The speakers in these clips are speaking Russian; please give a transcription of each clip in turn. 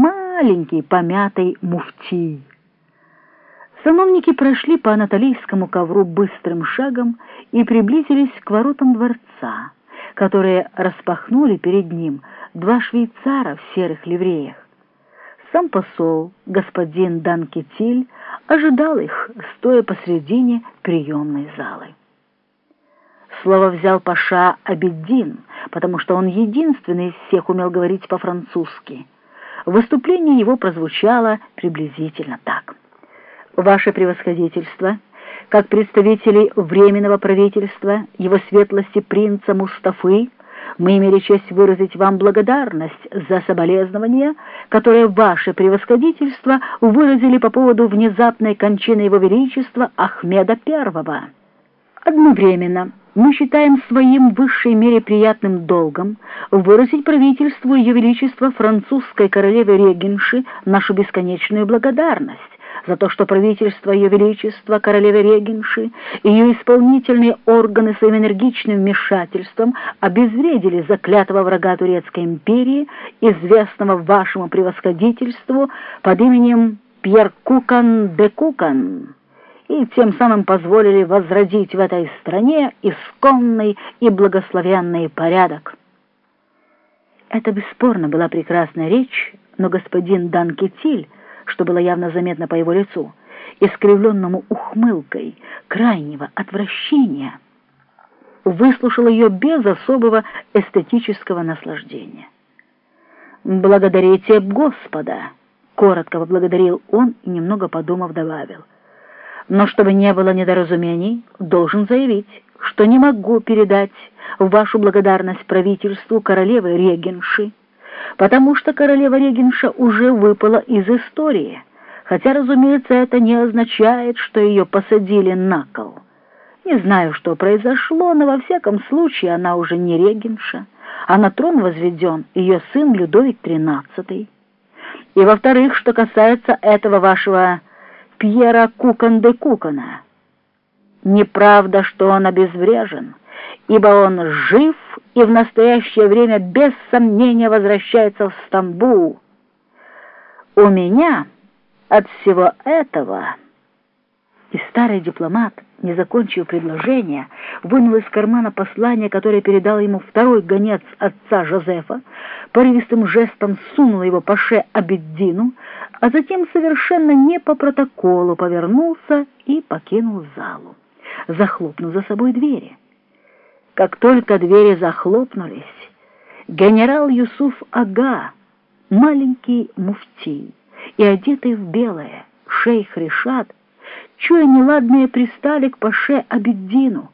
маленький помятый муфтий. Сановники прошли по анатолийскому ковру быстрым шагом и приблизились к воротам дворца, которые распахнули перед ним два швейцара в серых ливреях. Сам посол, господин Данкетиль, ожидал их, стоя посредине приемной залы. Слово взял Паша Абеддин, потому что он единственный из всех умел говорить по-французски. Выступление его прозвучало приблизительно так. «Ваше превосходительство, как представители Временного правительства, его светлости принца Мустафы, мы имели честь выразить вам благодарность за соболезнования, которые ваше превосходительство выразили по поводу внезапной кончины его величества Ахмеда I. Одновременно мы считаем своим высшей мере приятным долгом выразить правительству Ее Величества французской королевы Регенши нашу бесконечную благодарность за то, что правительство Ее Величества королевы Регенши и ее исполнительные органы своим энергичным вмешательством обезвредили заклятого врага Турецкой империи, известного вашему превосходительству под именем Пьер Кукан де Кукан и тем самым позволили возродить в этой стране исконный и благословенный порядок. Это бесспорно была прекрасная речь, но господин Данкетиль, что было явно заметно по его лицу, искривленному ухмылкой крайнего отвращения, выслушал ее без особого эстетического наслаждения. «Благодарите Господа!» — коротко поблагодарил он и, немного подумав, добавил — но чтобы не было недоразумений, должен заявить, что не могу передать вашу благодарность правительству королевы Регенши, потому что королева Регенша уже выпала из истории, хотя, разумеется, это не означает, что ее посадили на кол. Не знаю, что произошло, но во всяком случае она уже не Регенша, а на трон возведен ее сын Людовик XIII. И, во-вторых, что касается этого вашего Пьера Кукан де Кукана. Неправда, что он обезврежен, ибо он жив и в настоящее время без сомнения возвращается в Стамбул. У меня от всего этого... И старый дипломат, не закончив предложение, вынул из кармана послание, которое передал ему второй гонец отца Жозефа, порывистым жестом сунул его по ше Абеддину, а затем совершенно не по протоколу повернулся и покинул залу, захлопнув за собой двери. Как только двери захлопнулись, генерал Юсуф Ага, маленький муфтий и одетый в белое, шейх Решат, чуя неладное, пристали к Паше Абеддину,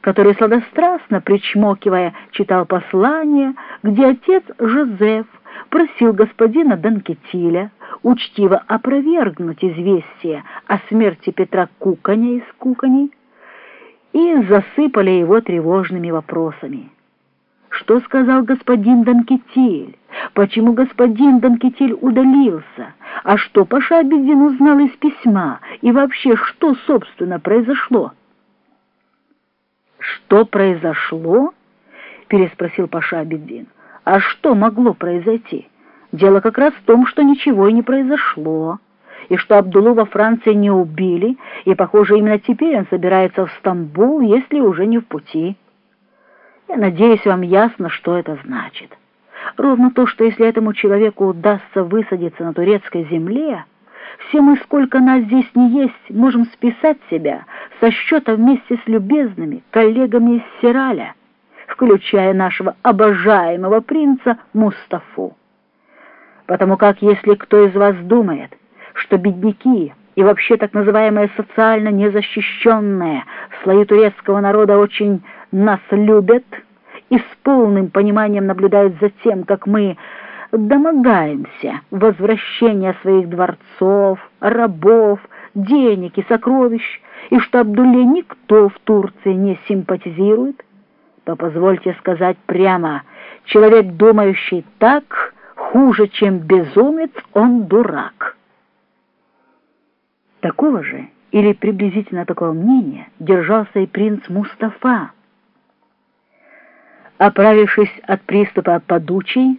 который сладострастно, причмокивая, читал послание, где отец Жозеф просил господина Данкетиля учтиво опровергнуть известие о смерти Петра Куканя из Куканей и засыпали его тревожными вопросами. Что сказал господин Данкетиль? Почему господин Данкетиль удалился? А что Паша Абеддин узнал из письма? И вообще, что, собственно, произошло? «Что произошло?» — переспросил Паша Абеддин. «А что могло произойти? Дело как раз в том, что ничего и не произошло, и что Абдулу во Франции не убили, и, похоже, именно теперь он собирается в Стамбул, если уже не в пути. Я надеюсь, вам ясно, что это значит». Ровно то, что если этому человеку удастся высадиться на турецкой земле, все мы, сколько нас здесь не есть, можем списать себя со счета вместе с любезными коллегами из Сираля, включая нашего обожаемого принца Мустафу. Потому как если кто из вас думает, что бедняки и вообще так называемые социально незащищенные слои турецкого народа очень нас любят, и с полным пониманием наблюдают за тем, как мы домогаемся возвращения своих дворцов, рабов, денег и сокровищ, и что Абдулле никто в Турции не симпатизирует, то позвольте сказать прямо, человек, думающий так, хуже, чем безумец, он дурак. Такого же или приблизительно такого мнения держался и принц Мустафа, Оправившись от приступа подучей,